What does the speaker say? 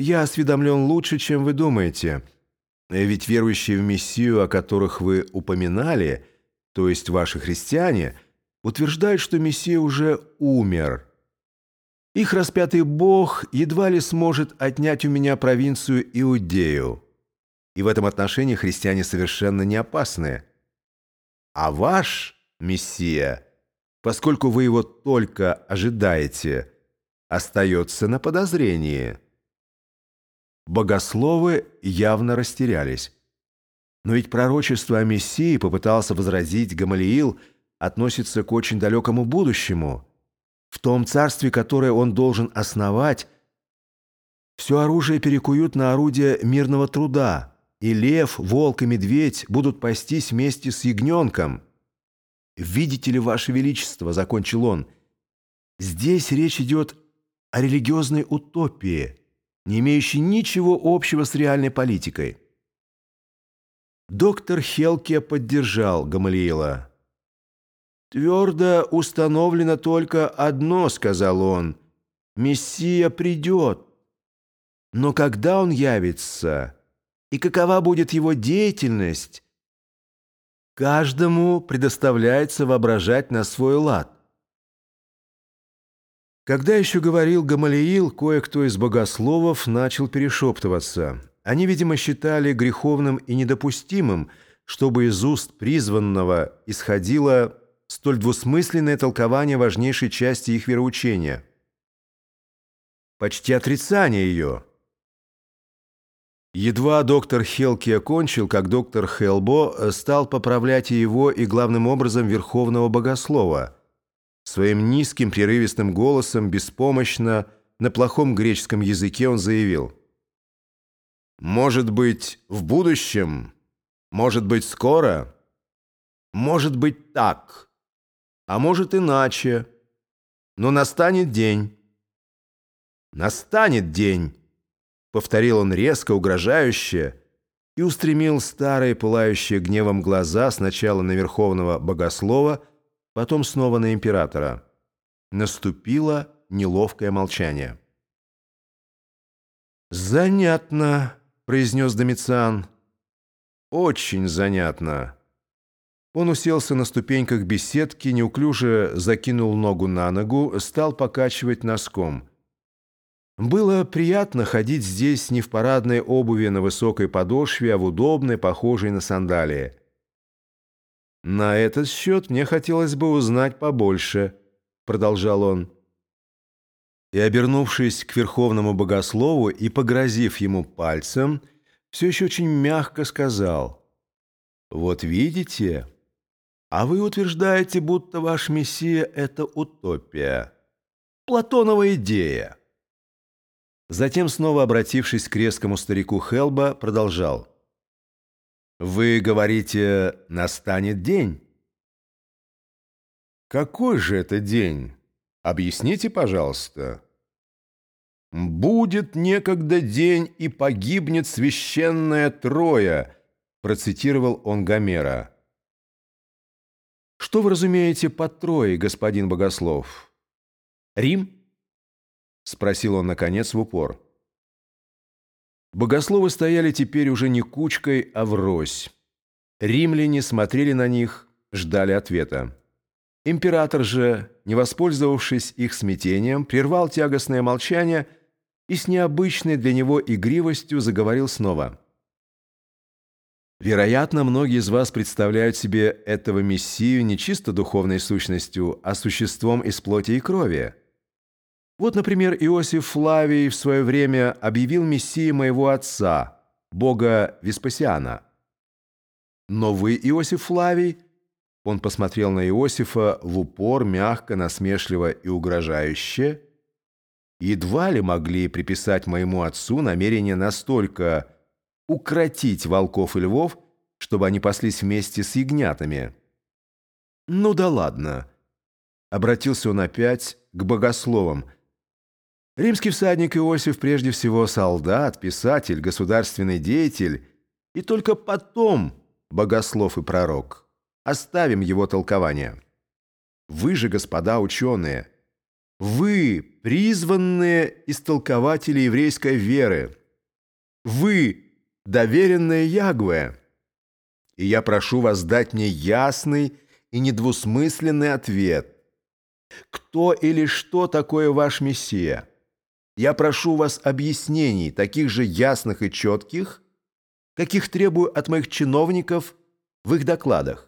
Я осведомлен лучше, чем вы думаете. Ведь верующие в Мессию, о которых вы упоминали, то есть ваши христиане, утверждают, что Мессия уже умер. Их распятый Бог едва ли сможет отнять у меня провинцию Иудею. И в этом отношении христиане совершенно не опасны. А ваш Мессия, поскольку вы его только ожидаете, остается на подозрении. Богословы явно растерялись. Но ведь пророчество о Мессии, попытался возразить Гамалиил, относится к очень далекому будущему. В том царстве, которое он должен основать, все оружие перекуют на орудие мирного труда, и лев, волк и медведь будут пастись вместе с ягненком. «Видите ли, Ваше Величество», — закончил он, — «здесь речь идет о религиозной утопии» не имеющий ничего общего с реальной политикой. Доктор Хелке поддержал Гамалиила. «Твердо установлено только одно», — сказал он. «Мессия придет. Но когда он явится и какова будет его деятельность, каждому предоставляется воображать на свой лад. Когда еще говорил Гамалиил, кое-кто из богословов начал перешептываться. Они, видимо, считали греховным и недопустимым, чтобы из уст призванного исходило столь двусмысленное толкование важнейшей части их вероучения. Почти отрицание ее. Едва доктор Хелки окончил, как доктор Хелбо стал поправлять его и главным образом верховного богослова – Своим низким прерывистым голосом, беспомощно, на плохом греческом языке он заявил. «Может быть, в будущем? Может быть, скоро? Может быть, так. А может, иначе. Но настанет день». «Настанет день», — повторил он резко, угрожающе, и устремил старые, пылающие гневом глаза сначала на верховного богослова, потом снова на императора. Наступило неловкое молчание. «Занятно», — произнес Домициан. «Очень занятно». Он уселся на ступеньках беседки, неуклюже закинул ногу на ногу, стал покачивать носком. Было приятно ходить здесь не в парадной обуви на высокой подошве, а в удобной, похожей на сандалии. «На этот счет мне хотелось бы узнать побольше», — продолжал он. И, обернувшись к верховному богослову и погрозив ему пальцем, все еще очень мягко сказал, «Вот видите, а вы утверждаете, будто ваш мессия — это утопия, Платонова идея». Затем, снова обратившись к резкому старику Хелба, продолжал, вы говорите, настанет день. Какой же это день? Объясните, пожалуйста. «Будет некогда день, и погибнет священная Троя», процитировал он Гомера. «Что вы разумеете под Троей, господин Богослов? Рим?» спросил он, наконец, в упор. Богословы стояли теперь уже не кучкой, а врозь. Римляне смотрели на них, ждали ответа. Император же, не воспользовавшись их смятением, прервал тягостное молчание и с необычной для него игривостью заговорил снова. Вероятно, многие из вас представляют себе этого Мессию не чисто духовной сущностью, а существом из плоти и крови. Вот, например, Иосиф Флавий в свое время объявил мессией моего отца, бога Веспасиана. Но вы, Иосиф Флавий, он посмотрел на Иосифа в упор, мягко, насмешливо и угрожающе, едва ли могли приписать моему отцу намерение настолько укротить волков и львов, чтобы они паслись вместе с ягнятами. «Ну да ладно», — обратился он опять к богословам — Римский всадник Иосиф прежде всего солдат, писатель, государственный деятель и только потом богослов и пророк. Оставим его толкование. Вы же, господа ученые, Вы, призванные истолкователи еврейской веры, вы, доверенные Ягве, и я прошу вас дать мне ясный и недвусмысленный ответ. Кто или что такое ваш Мессия? Я прошу вас объяснений, таких же ясных и четких, каких требую от моих чиновников в их докладах.